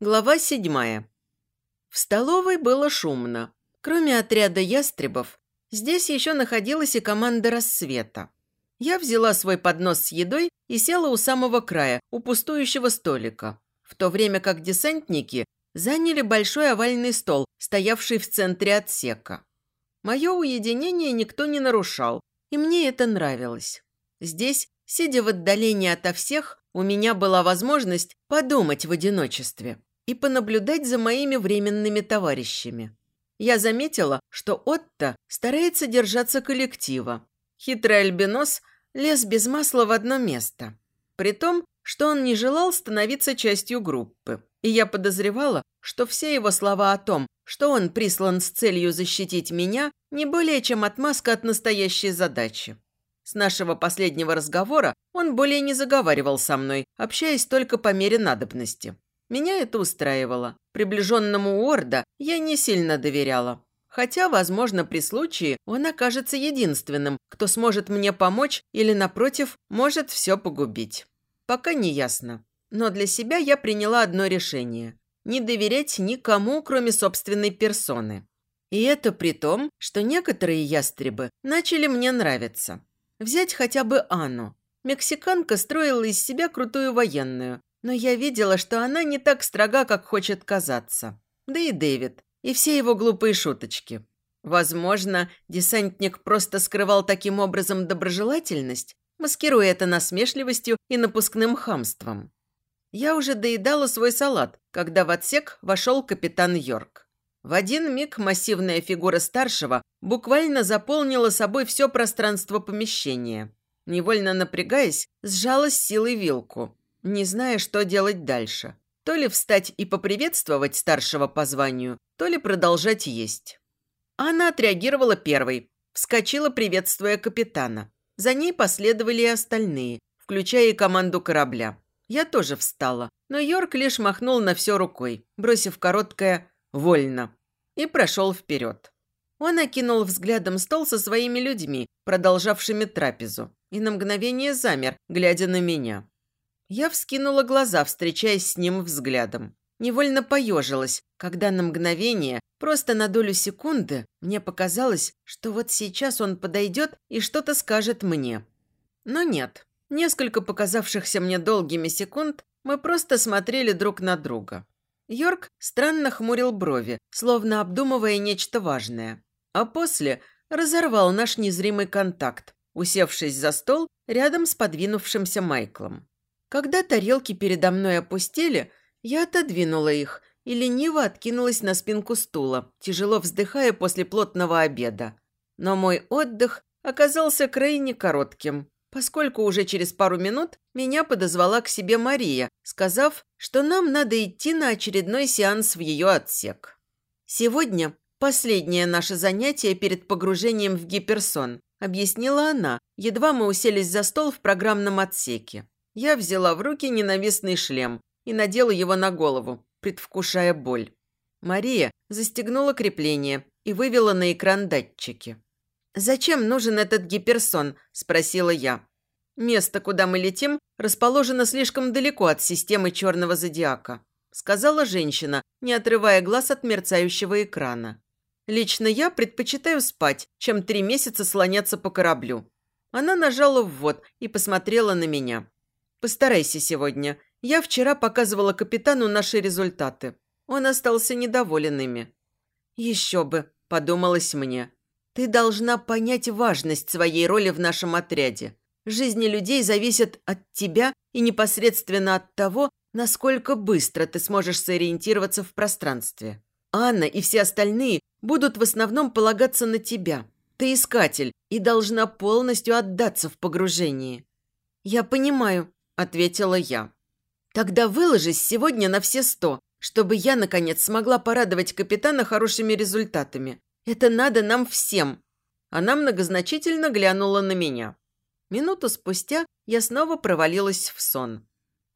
Глава седьмая. В столовой было шумно. Кроме отряда ястребов, здесь еще находилась и команда рассвета. Я взяла свой поднос с едой и села у самого края, у пустующего столика, в то время как десантники заняли большой овальный стол, стоявший в центре отсека. Мое уединение никто не нарушал, и мне это нравилось. Здесь, сидя в отдалении ото всех, у меня была возможность подумать в одиночестве и понаблюдать за моими временными товарищами. Я заметила, что Отто старается держаться коллектива. Хитрый альбинос лез без масла в одно место. При том, что он не желал становиться частью группы. И я подозревала, что все его слова о том, что он прислан с целью защитить меня, не более чем отмазка от настоящей задачи. С нашего последнего разговора он более не заговаривал со мной, общаясь только по мере надобности. Меня это устраивало. Приближенному Уорда я не сильно доверяла. Хотя, возможно, при случае он окажется единственным, кто сможет мне помочь или, напротив, может все погубить. Пока не ясно. Но для себя я приняла одно решение – не доверять никому, кроме собственной персоны. И это при том, что некоторые ястребы начали мне нравиться. Взять хотя бы Анну. Мексиканка строила из себя крутую военную, но я видела, что она не так строга, как хочет казаться. Да и Дэвид, и все его глупые шуточки. Возможно, десантник просто скрывал таким образом доброжелательность, маскируя это насмешливостью и напускным хамством. Я уже доедала свой салат, когда в отсек вошел капитан Йорк. В один миг массивная фигура старшего буквально заполнила собой все пространство помещения. Невольно напрягаясь, сжала с силой вилку не зная, что делать дальше. То ли встать и поприветствовать старшего по званию, то ли продолжать есть. Она отреагировала первой, вскочила, приветствуя капитана. За ней последовали и остальные, включая и команду корабля. Я тоже встала, но Йорк лишь махнул на все рукой, бросив короткое «вольно» и прошел вперед. Он окинул взглядом стол со своими людьми, продолжавшими трапезу, и на мгновение замер, глядя на меня. Я вскинула глаза, встречаясь с ним взглядом. Невольно поежилась, когда на мгновение, просто на долю секунды, мне показалось, что вот сейчас он подойдет и что-то скажет мне. Но нет. Несколько показавшихся мне долгими секунд мы просто смотрели друг на друга. Йорк странно хмурил брови, словно обдумывая нечто важное. А после разорвал наш незримый контакт, усевшись за стол рядом с подвинувшимся Майклом. Когда тарелки передо мной опустили, я отодвинула их и лениво откинулась на спинку стула, тяжело вздыхая после плотного обеда. Но мой отдых оказался крайне коротким, поскольку уже через пару минут меня подозвала к себе Мария, сказав, что нам надо идти на очередной сеанс в ее отсек. Сегодня последнее наше занятие перед погружением в гиперсон, объяснила она, едва мы уселись за стол в программном отсеке. Я взяла в руки ненавистный шлем и надела его на голову, предвкушая боль. Мария застегнула крепление и вывела на экран датчики. «Зачем нужен этот гиперсон?» – спросила я. «Место, куда мы летим, расположено слишком далеко от системы черного зодиака», – сказала женщина, не отрывая глаз от мерцающего экрана. «Лично я предпочитаю спать, чем три месяца слоняться по кораблю». Она нажала ввод и посмотрела на меня. Постарайся сегодня. Я вчера показывала капитану наши результаты. Он остался недоволен ими. Еще бы, подумалось мне. Ты должна понять важность своей роли в нашем отряде. Жизни людей зависят от тебя и непосредственно от того, насколько быстро ты сможешь сориентироваться в пространстве. Анна и все остальные будут в основном полагаться на тебя. Ты искатель и должна полностью отдаться в погружении. Я понимаю, ответила я. «Тогда выложись сегодня на все сто, чтобы я, наконец, смогла порадовать капитана хорошими результатами. Это надо нам всем». Она многозначительно глянула на меня. Минуту спустя я снова провалилась в сон.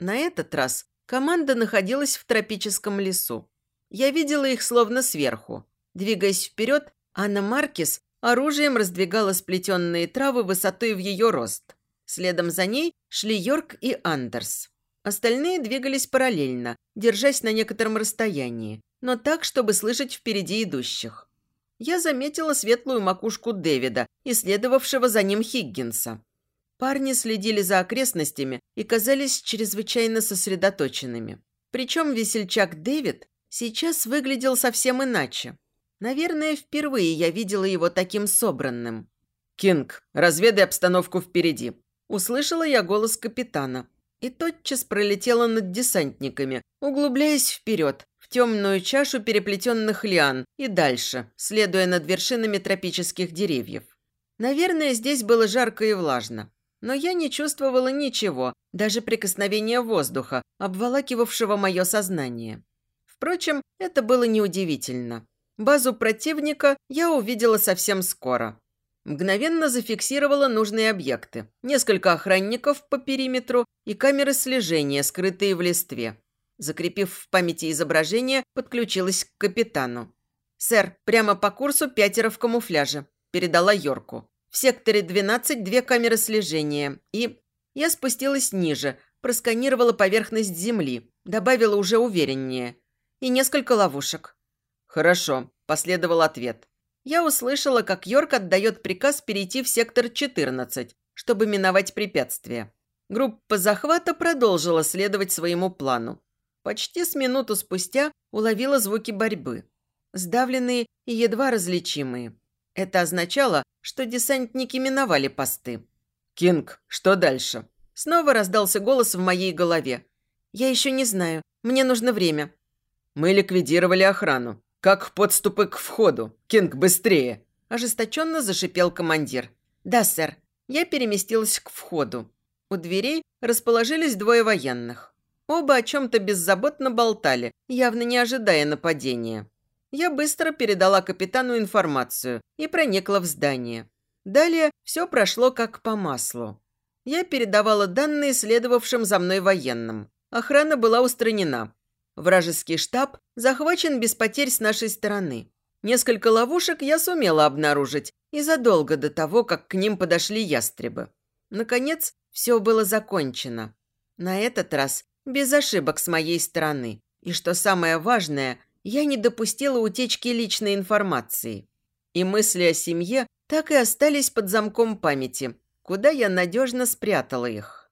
На этот раз команда находилась в тропическом лесу. Я видела их словно сверху. Двигаясь вперед, Анна Маркис оружием раздвигала сплетенные травы высотой в ее рост. Следом за ней шли Йорк и Андерс. Остальные двигались параллельно, держась на некотором расстоянии, но так, чтобы слышать впереди идущих. Я заметила светлую макушку Дэвида и следовавшего за ним Хиггинса. Парни следили за окрестностями и казались чрезвычайно сосредоточенными. Причем весельчак Дэвид сейчас выглядел совсем иначе. Наверное, впервые я видела его таким собранным. «Кинг, разведай обстановку впереди», Услышала я голос капитана и тотчас пролетела над десантниками, углубляясь вперед, в темную чашу переплетенных лиан и дальше, следуя над вершинами тропических деревьев. Наверное, здесь было жарко и влажно, но я не чувствовала ничего, даже прикосновения воздуха, обволакивавшего мое сознание. Впрочем, это было неудивительно. Базу противника я увидела совсем скоро. Мгновенно зафиксировала нужные объекты. Несколько охранников по периметру и камеры слежения, скрытые в листве. Закрепив в памяти изображение, подключилась к капитану. «Сэр, прямо по курсу пятеро в камуфляже», – передала Йорку. «В секторе 12 две камеры слежения. И...» Я спустилась ниже, просканировала поверхность земли, добавила уже увереннее. «И несколько ловушек». «Хорошо», – последовал ответ я услышала, как Йорк отдает приказ перейти в сектор 14, чтобы миновать препятствия. Группа захвата продолжила следовать своему плану. Почти с минуту спустя уловила звуки борьбы. Сдавленные и едва различимые. Это означало, что десантники миновали посты. «Кинг, что дальше?» Снова раздался голос в моей голове. «Я еще не знаю. Мне нужно время». «Мы ликвидировали охрану. «Как подступы к входу? Кинг, быстрее!» Ожесточенно зашипел командир. «Да, сэр». Я переместилась к входу. У дверей расположились двое военных. Оба о чем-то беззаботно болтали, явно не ожидая нападения. Я быстро передала капитану информацию и проникла в здание. Далее все прошло как по маслу. Я передавала данные следовавшим за мной военным. Охрана была устранена. Вражеский штаб захвачен без потерь с нашей стороны. Несколько ловушек я сумела обнаружить и задолго до того, как к ним подошли ястребы. Наконец, все было закончено. На этот раз без ошибок с моей стороны. И что самое важное, я не допустила утечки личной информации. И мысли о семье так и остались под замком памяти, куда я надежно спрятала их.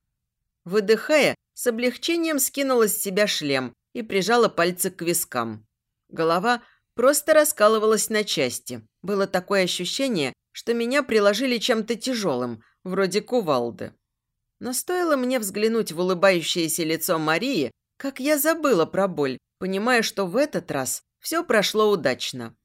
Выдыхая, с облегчением скинула с себя шлем и прижала пальцы к вискам. Голова просто раскалывалась на части. Было такое ощущение, что меня приложили чем-то тяжелым, вроде кувалды. Но стоило мне взглянуть в улыбающееся лицо Марии, как я забыла про боль, понимая, что в этот раз все прошло удачно.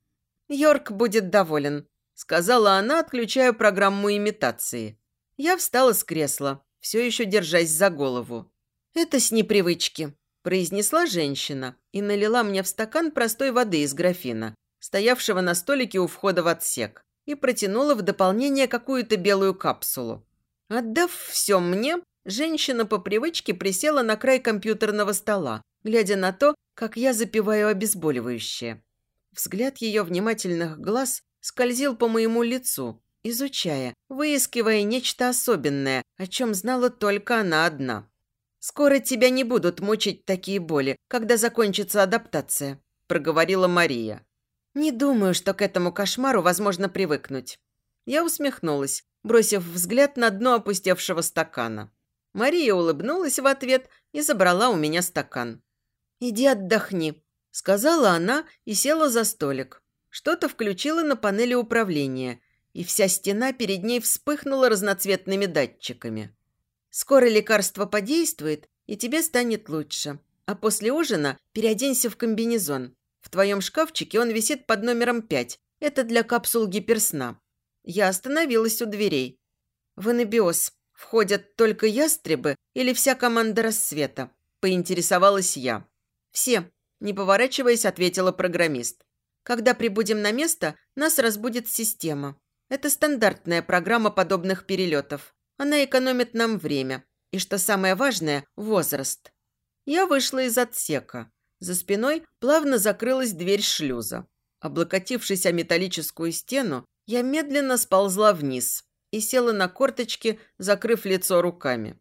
«Йорк будет доволен», – сказала она, отключая программу имитации. Я встала с кресла, все еще держась за голову. «Это с непривычки произнесла женщина и налила мне в стакан простой воды из графина, стоявшего на столике у входа в отсек, и протянула в дополнение какую-то белую капсулу. Отдав все мне, женщина по привычке присела на край компьютерного стола, глядя на то, как я запиваю обезболивающее. Взгляд ее внимательных глаз скользил по моему лицу, изучая, выискивая нечто особенное, о чем знала только она одна. «Скоро тебя не будут мучить такие боли, когда закончится адаптация», – проговорила Мария. «Не думаю, что к этому кошмару возможно привыкнуть». Я усмехнулась, бросив взгляд на дно опустевшего стакана. Мария улыбнулась в ответ и забрала у меня стакан. «Иди отдохни», – сказала она и села за столик. Что-то включила на панели управления, и вся стена перед ней вспыхнула разноцветными датчиками. Скоро лекарство подействует, и тебе станет лучше. А после ужина переоденься в комбинезон. В твоем шкафчике он висит под номером 5. Это для капсул гиперсна. Я остановилась у дверей. В анабиоз входят только ястребы или вся команда рассвета? Поинтересовалась я. Все, не поворачиваясь, ответила программист. Когда прибудем на место, нас разбудит система. Это стандартная программа подобных перелетов. Она экономит нам время. И что самое важное – возраст. Я вышла из отсека. За спиной плавно закрылась дверь шлюза. Облокотившись о металлическую стену, я медленно сползла вниз и села на корточки, закрыв лицо руками.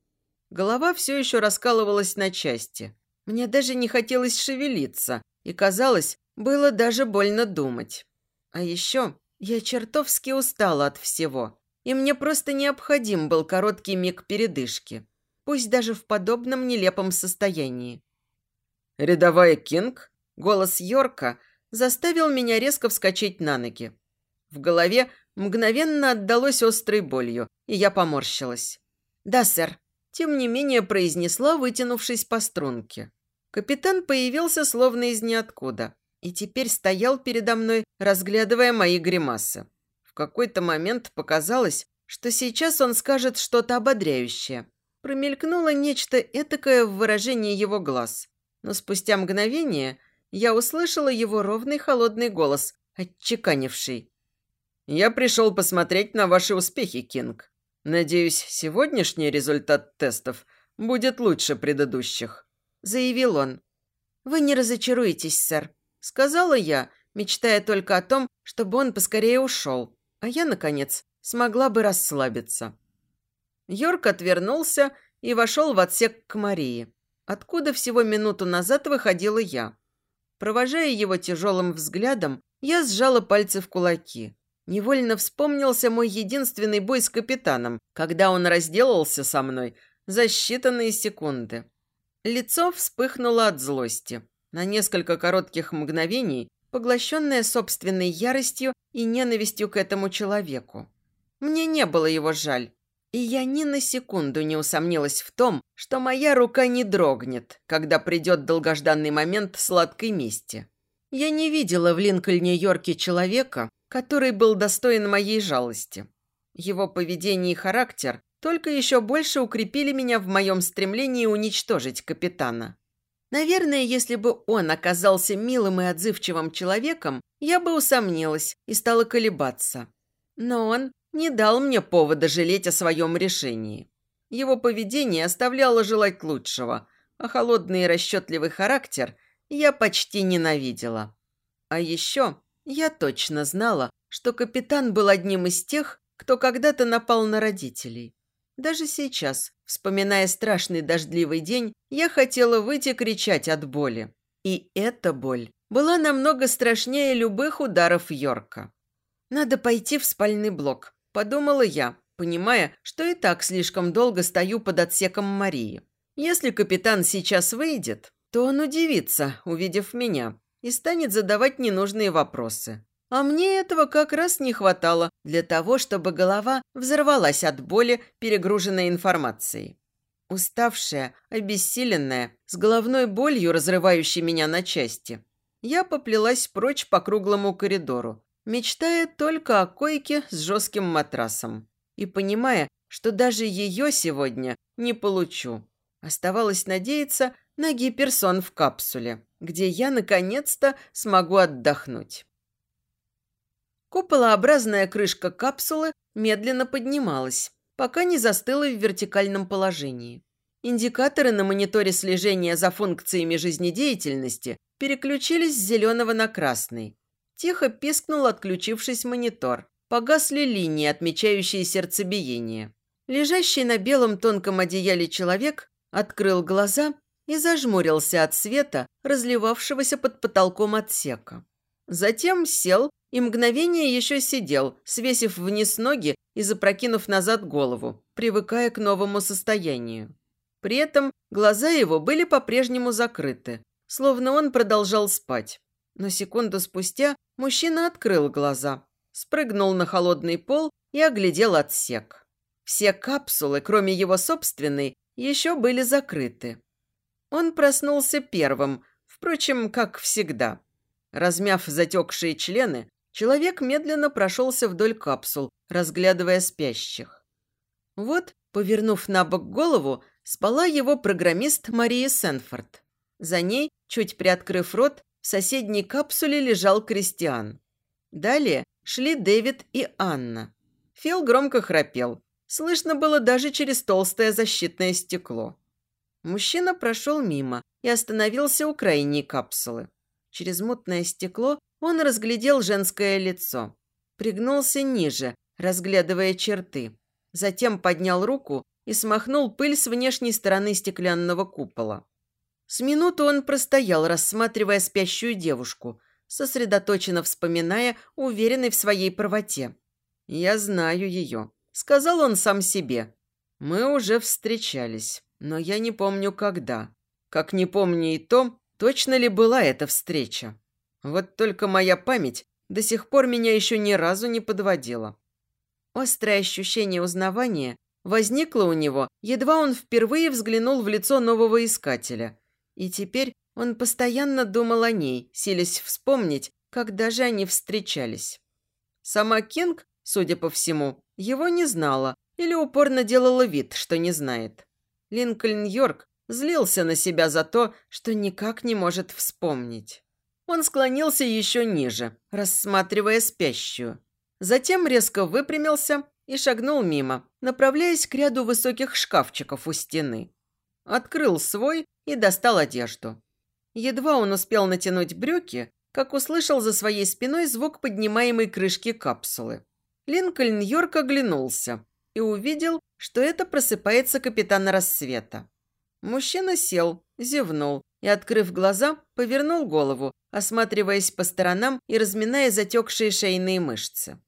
Голова все еще раскалывалась на части. Мне даже не хотелось шевелиться, и, казалось, было даже больно думать. А еще я чертовски устала от всего, и мне просто необходим был короткий миг передышки, пусть даже в подобном нелепом состоянии. «Рядовая Кинг?» Голос Йорка заставил меня резко вскочить на ноги. В голове мгновенно отдалось острой болью, и я поморщилась. «Да, сэр», – тем не менее произнесла, вытянувшись по струнке. Капитан появился словно из ниоткуда и теперь стоял передо мной, разглядывая мои гримасы. В какой-то момент показалось, что сейчас он скажет что-то ободряющее. Промелькнуло нечто этакое в выражении его глаз. Но спустя мгновение я услышала его ровный холодный голос, отчеканивший. «Я пришел посмотреть на ваши успехи, Кинг. Надеюсь, сегодняшний результат тестов будет лучше предыдущих», – заявил он. «Вы не разочаруетесь, сэр», – сказала я, мечтая только о том, чтобы он поскорее ушел, а я, наконец, смогла бы расслабиться. Йорк отвернулся и вошел в отсек к Марии откуда всего минуту назад выходила я. Провожая его тяжелым взглядом, я сжала пальцы в кулаки. Невольно вспомнился мой единственный бой с капитаном, когда он разделался со мной за считанные секунды. Лицо вспыхнуло от злости. На несколько коротких мгновений, поглощенное собственной яростью и ненавистью к этому человеку. Мне не было его жаль, и я ни на секунду не усомнилась в том, что моя рука не дрогнет, когда придет долгожданный момент сладкой мести. Я не видела в Линкольне-Йорке человека, который был достоин моей жалости. Его поведение и характер только еще больше укрепили меня в моем стремлении уничтожить капитана. Наверное, если бы он оказался милым и отзывчивым человеком, я бы усомнилась и стала колебаться. Но он не дал мне повода жалеть о своем решении. Его поведение оставляло желать лучшего, а холодный и расчетливый характер я почти ненавидела. А еще я точно знала, что капитан был одним из тех, кто когда-то напал на родителей. Даже сейчас, вспоминая страшный дождливый день, я хотела выйти кричать от боли. И эта боль была намного страшнее любых ударов Йорка. Надо пойти в спальный блок, Подумала я, понимая, что и так слишком долго стою под отсеком Марии. Если капитан сейчас выйдет, то он удивится, увидев меня, и станет задавать ненужные вопросы. А мне этого как раз не хватало для того, чтобы голова взорвалась от боли, перегруженной информацией. Уставшая, обессиленная, с головной болью, разрывающей меня на части, я поплелась прочь по круглому коридору, мечтая только о койке с жестким матрасом и понимая, что даже ее сегодня не получу. Оставалось надеяться на гиперсон в капсуле, где я наконец-то смогу отдохнуть. Куполообразная крышка капсулы медленно поднималась, пока не застыла в вертикальном положении. Индикаторы на мониторе слежения за функциями жизнедеятельности переключились с зеленого на красный, Тихо пискнул, отключившись монитор. Погасли линии, отмечающие сердцебиение. Лежащий на белом тонком одеяле человек открыл глаза и зажмурился от света, разливавшегося под потолком отсека. Затем сел и мгновение еще сидел, свесив вниз ноги и запрокинув назад голову, привыкая к новому состоянию. При этом глаза его были по-прежнему закрыты, словно он продолжал спать. Но секунду спустя мужчина открыл глаза, спрыгнул на холодный пол и оглядел отсек. Все капсулы, кроме его собственной, еще были закрыты. Он проснулся первым, впрочем, как всегда. Размяв затекшие члены, человек медленно прошелся вдоль капсул, разглядывая спящих. Вот, повернув на бок голову, спала его программист Мария Сенфорд. За ней, чуть приоткрыв рот, в соседней капсуле лежал Кристиан. Далее шли Дэвид и Анна. Фил громко храпел. Слышно было даже через толстое защитное стекло. Мужчина прошел мимо и остановился у крайней капсулы. Через мутное стекло он разглядел женское лицо. Пригнулся ниже, разглядывая черты. Затем поднял руку и смахнул пыль с внешней стороны стеклянного купола. С минуту он простоял, рассматривая спящую девушку, сосредоточенно вспоминая, уверенный в своей правоте. «Я знаю ее», — сказал он сам себе. «Мы уже встречались, но я не помню, когда. Как не помню и то, точно ли была эта встреча. Вот только моя память до сих пор меня еще ни разу не подводила». Острое ощущение узнавания возникло у него, едва он впервые взглянул в лицо нового искателя. И теперь он постоянно думал о ней, силясь вспомнить, когда же они встречались. Сама Кинг, судя по всему, его не знала или упорно делала вид, что не знает. Линкольн Йорк злился на себя за то, что никак не может вспомнить. Он склонился еще ниже, рассматривая спящую. Затем резко выпрямился и шагнул мимо, направляясь к ряду высоких шкафчиков у стены. Открыл свой и достал одежду. Едва он успел натянуть брюки, как услышал за своей спиной звук поднимаемой крышки капсулы. Линкольн Йорк оглянулся и увидел, что это просыпается капитан рассвета. Мужчина сел, зевнул и, открыв глаза, повернул голову, осматриваясь по сторонам и разминая затекшие шейные мышцы.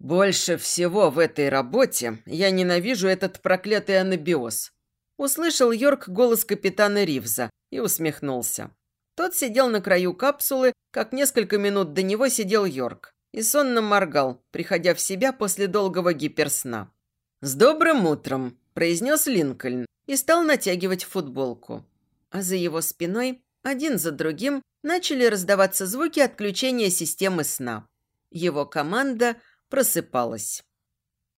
«Больше всего в этой работе я ненавижу этот проклятый анабиоз», услышал Йорк голос капитана Ривза и усмехнулся. Тот сидел на краю капсулы, как несколько минут до него сидел Йорк, и сонно моргал, приходя в себя после долгого гиперсна. «С добрым утром!» – произнес Линкольн и стал натягивать футболку. А за его спиной, один за другим, начали раздаваться звуки отключения системы сна. Его команда просыпалась.